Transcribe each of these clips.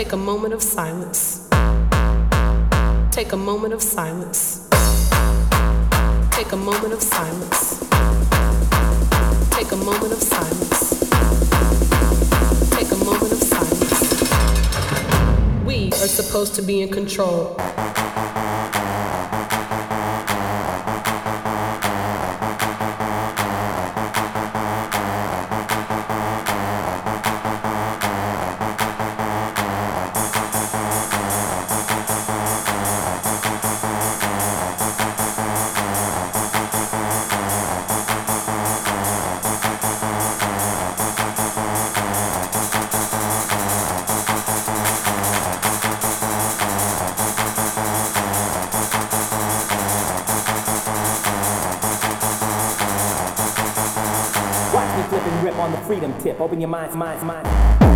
Take a moment of silence. Take a moment of silence. Take a moment of silence. Take a moment of silence. Take a moment of silence. We are supposed to be in control. tip. Open your mind, mind, mind.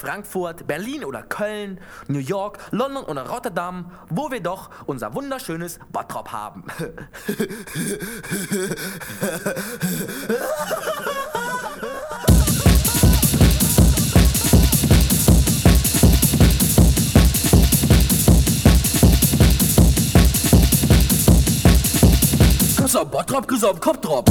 Frankfurt, Berlin oder Köln, New York, London oder Rotterdam, wo wir doch unser wunderschönes Bottrop haben. Grüß am Bottrop, grüß am Kopfdrop.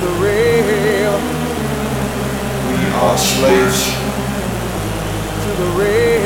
the rail. We are slaves to the rail.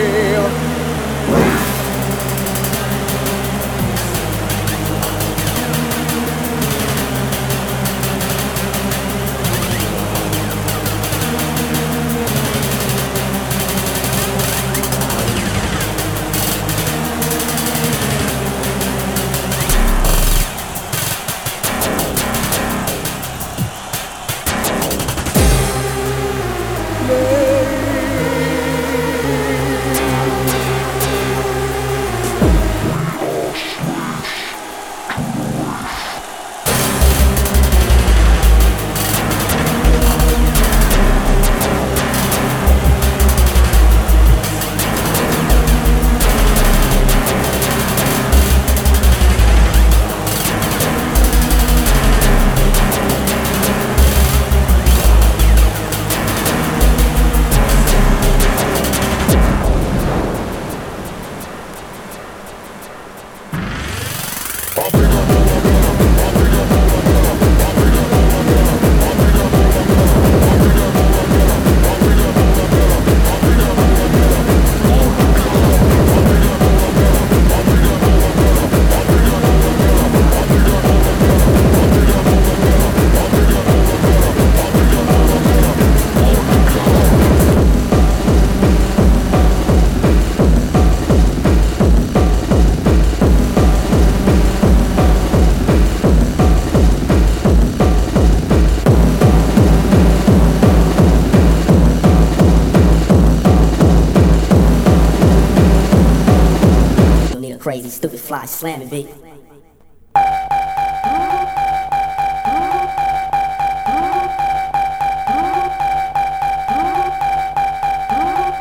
Slam it, beat.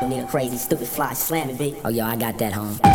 Nigga crazy, stupid, fly, slam it, beat. Oh, yo, I got that, home.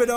Is the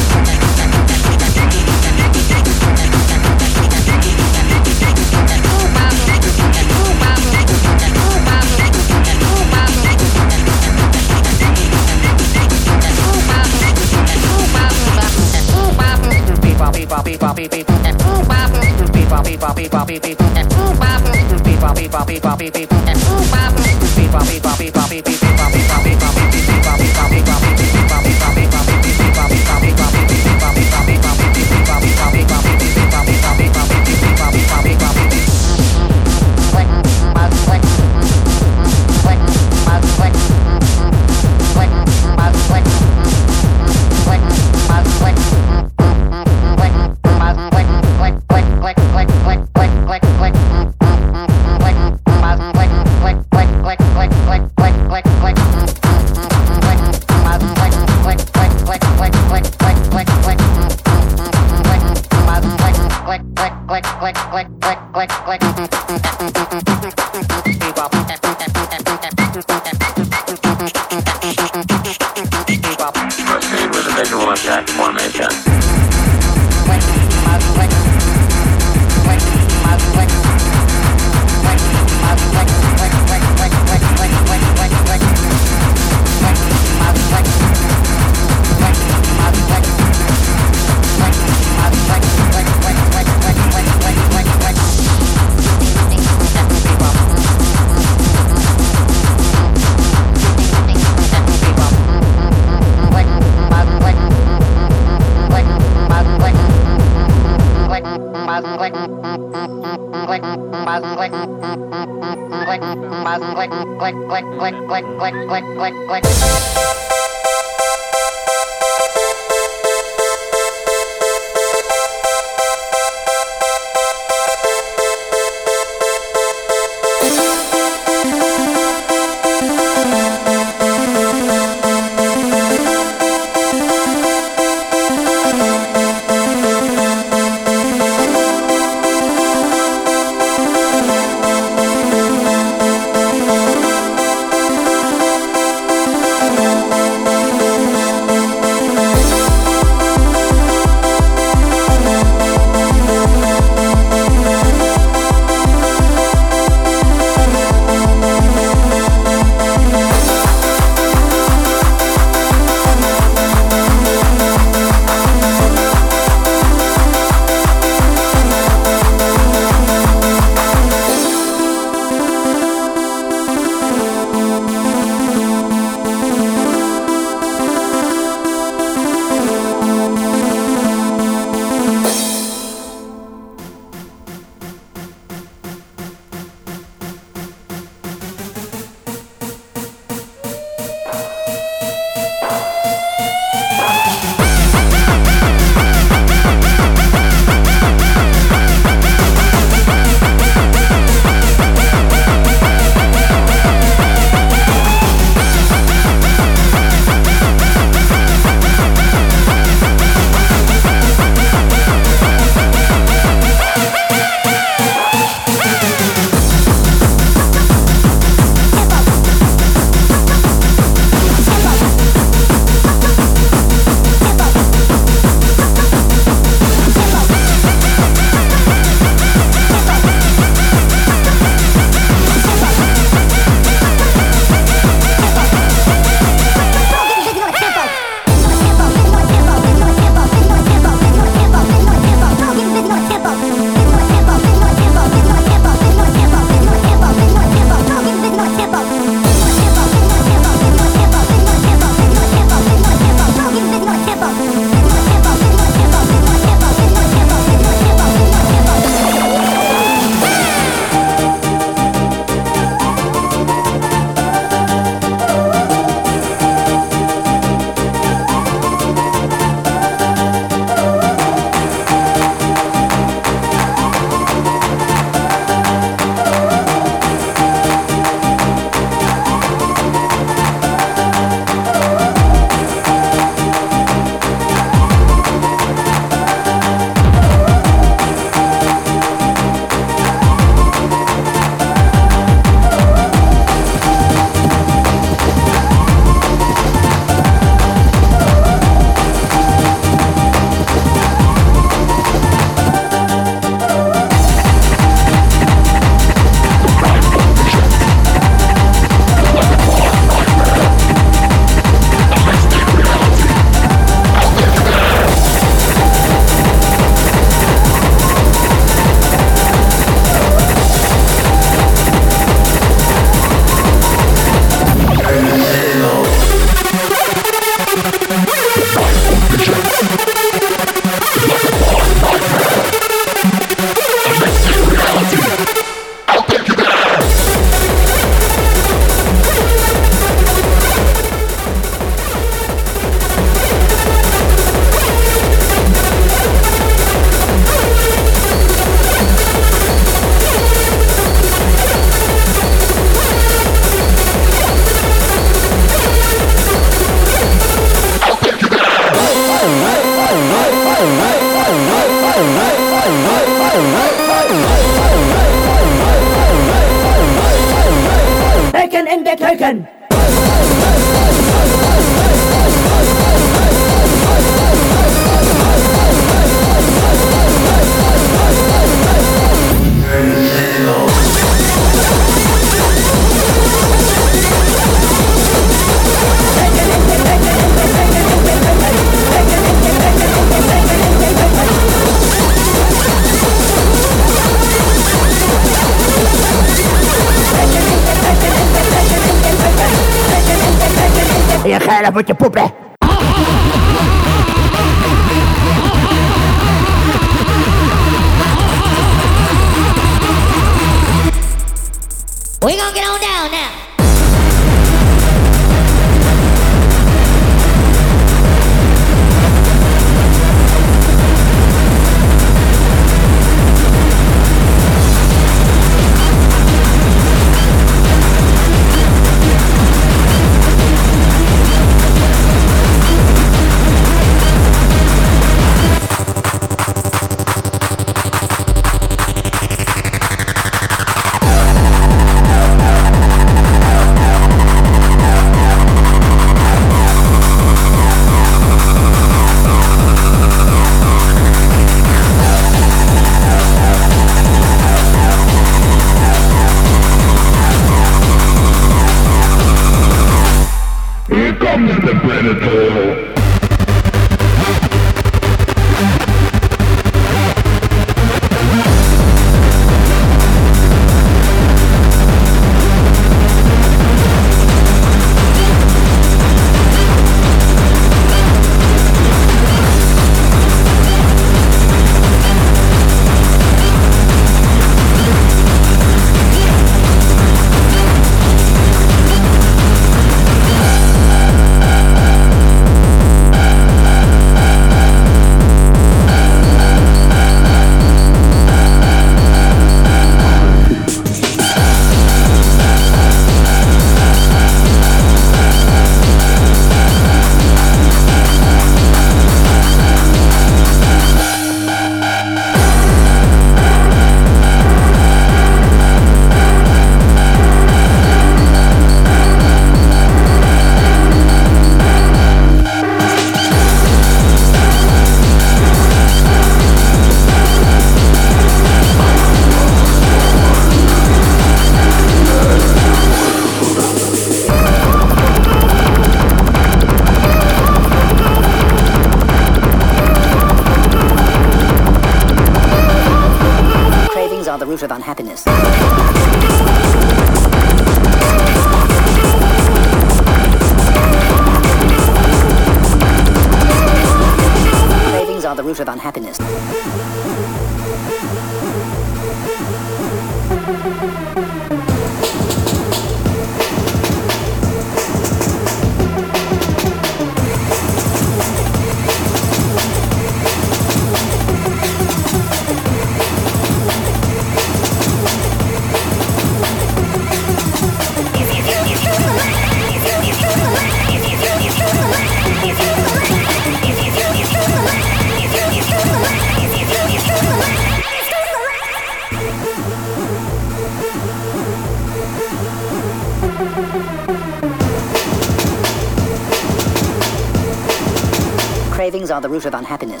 of unhappiness.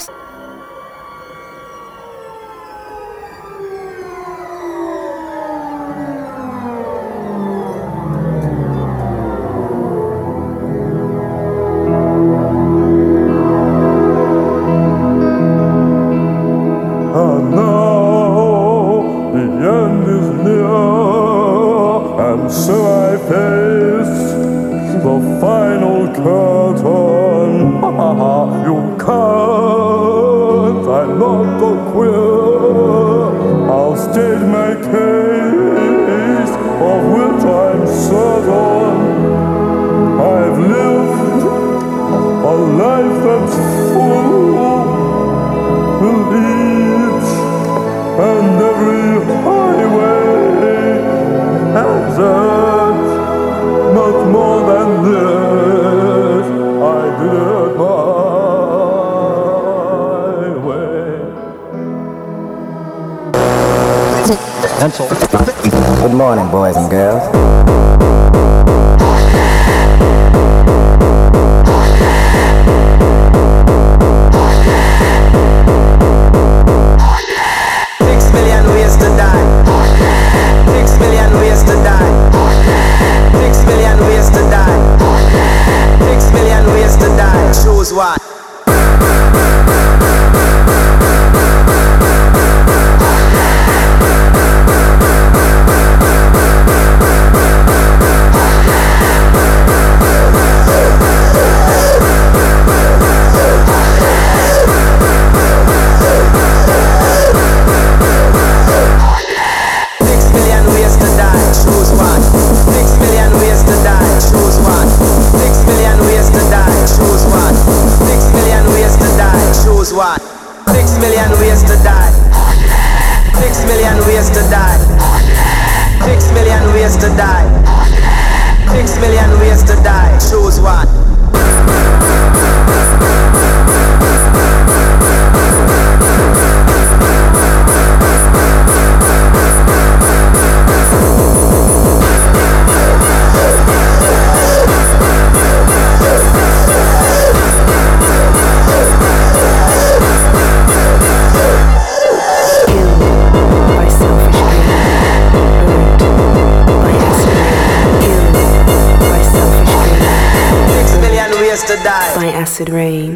To die. Acid rain.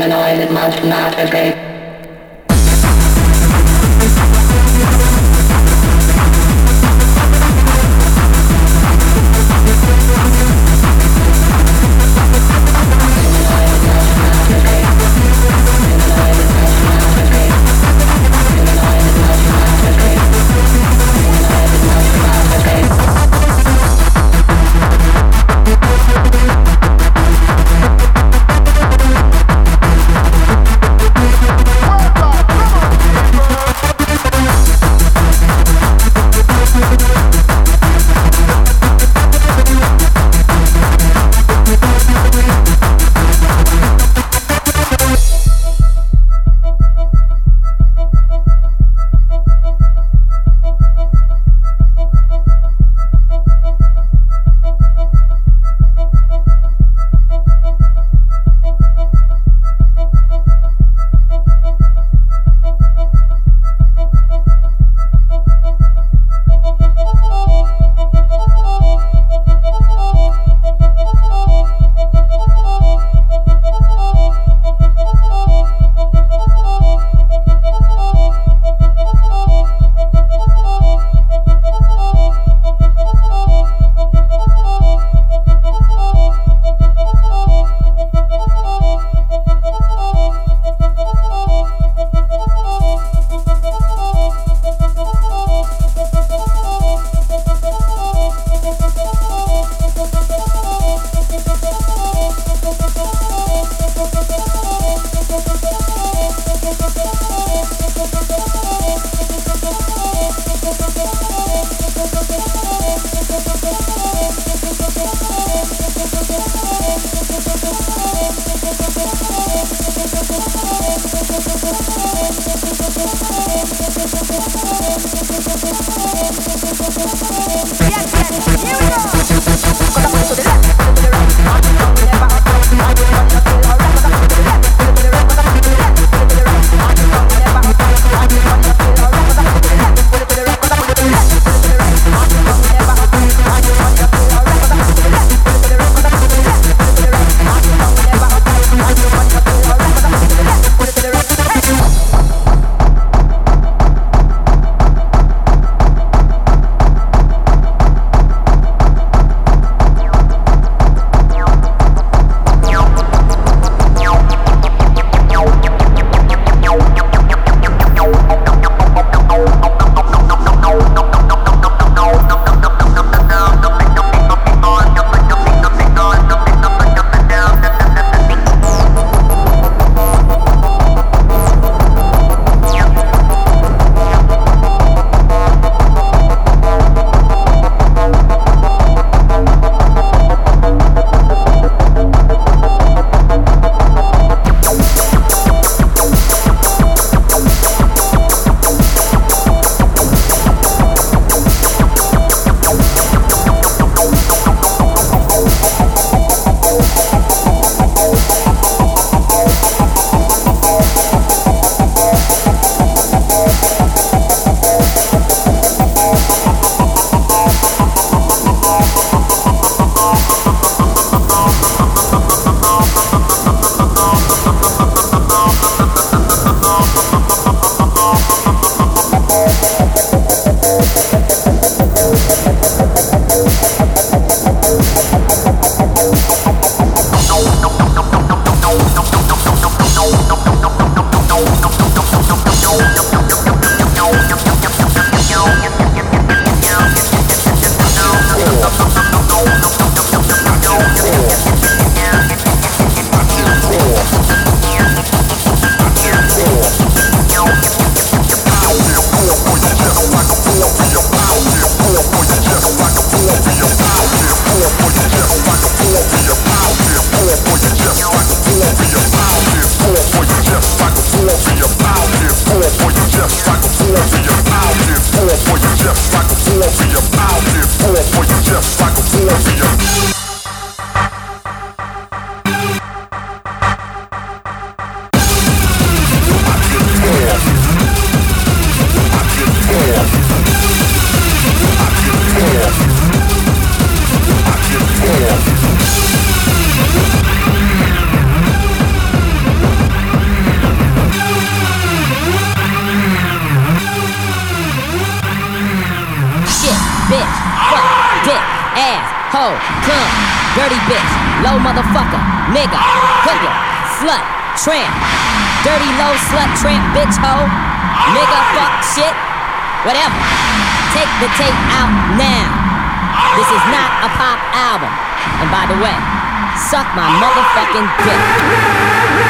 Humanoid must masturbate. ass, dirty bitch, low motherfucker, nigga, hooker, slut, tramp, dirty low slut, tramp, bitch, hoe, nigga, fuck, shit, whatever. Take the tape out now. This is not a pop album. And by the way, suck my motherfucking dick.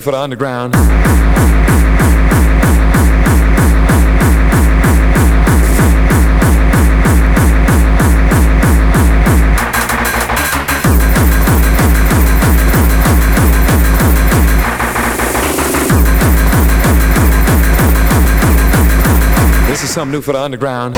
For the underground. This is something new for the underground.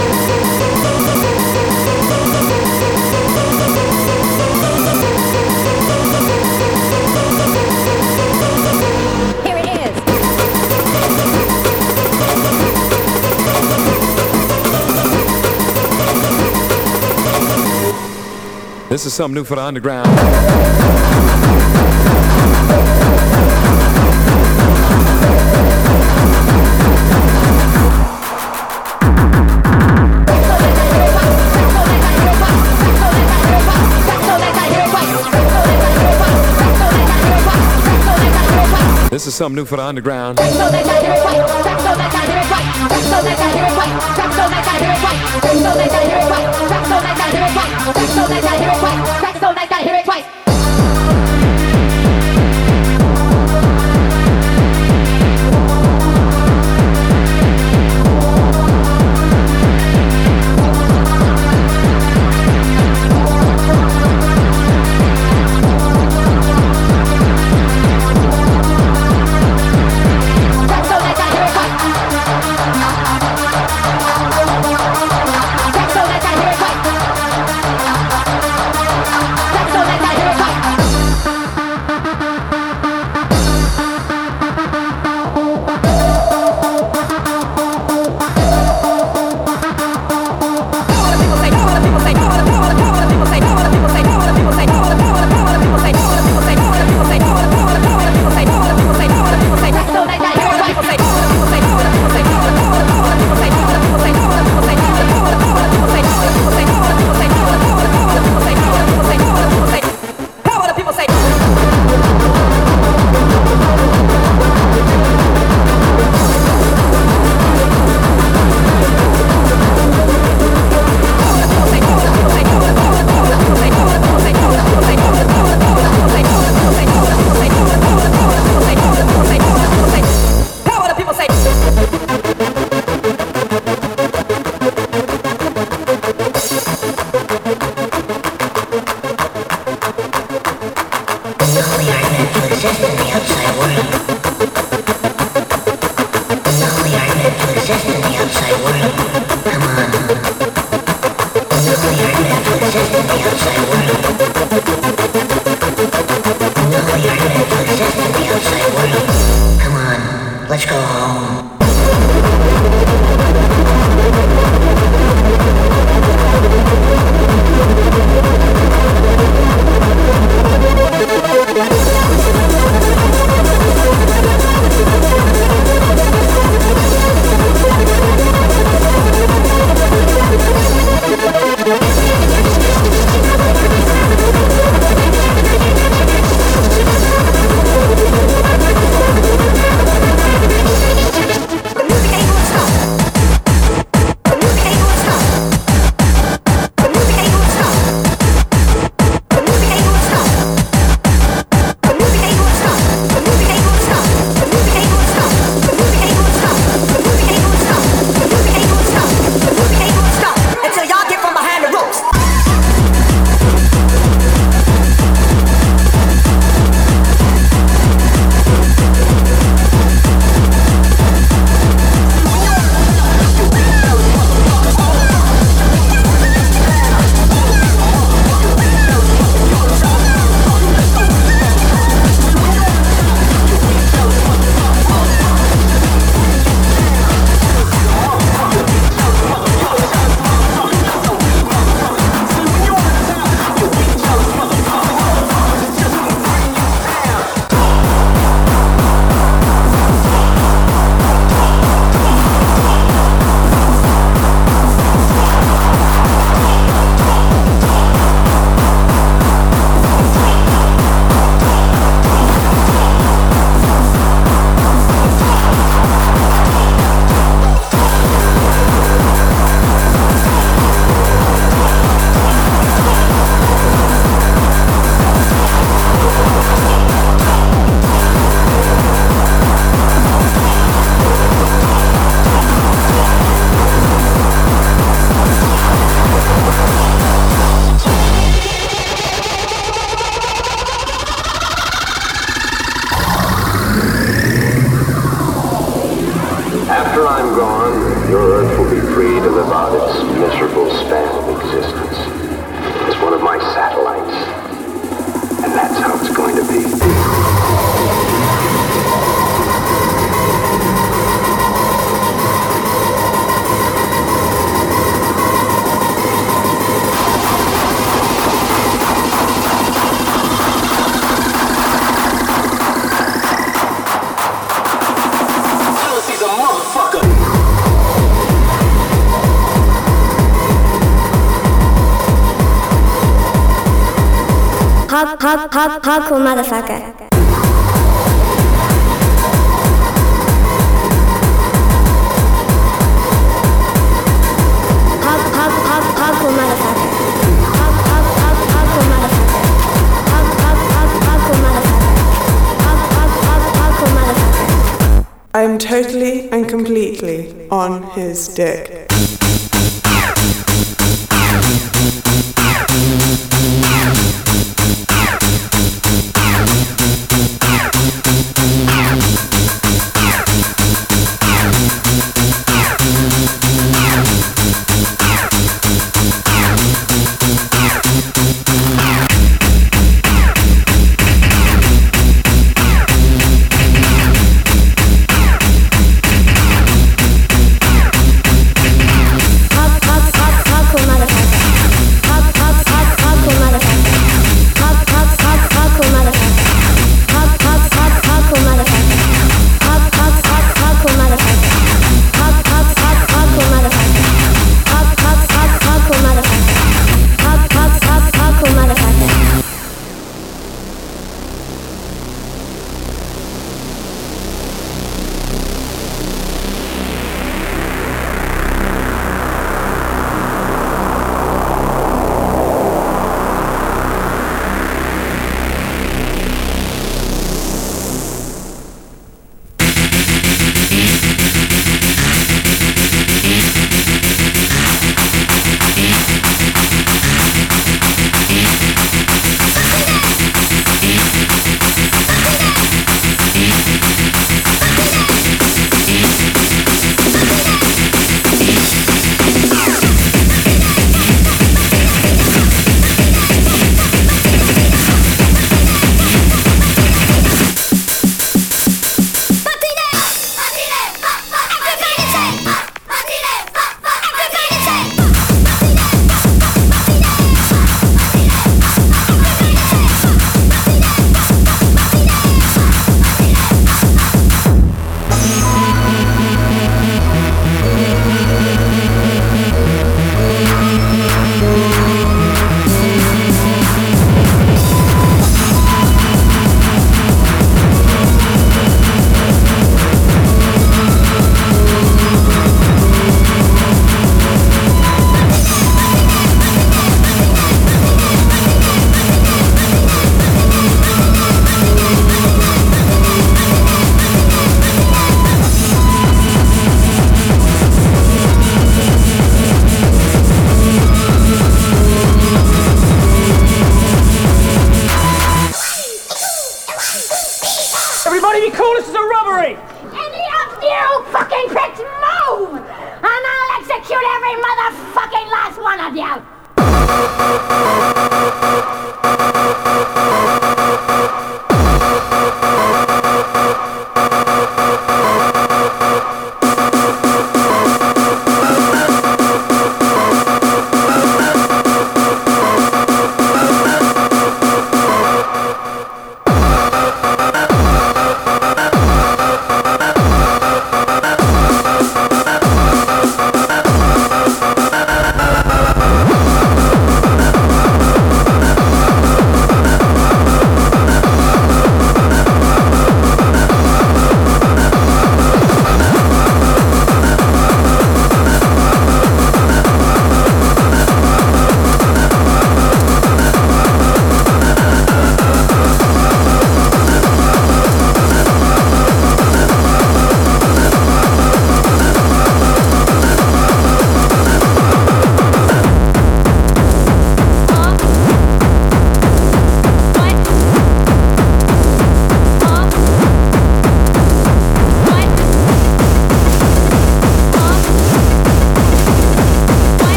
This is something new for the underground. This is something new for the underground. Thank hard, hard, motherfucker. I'm totally and completely on his dick.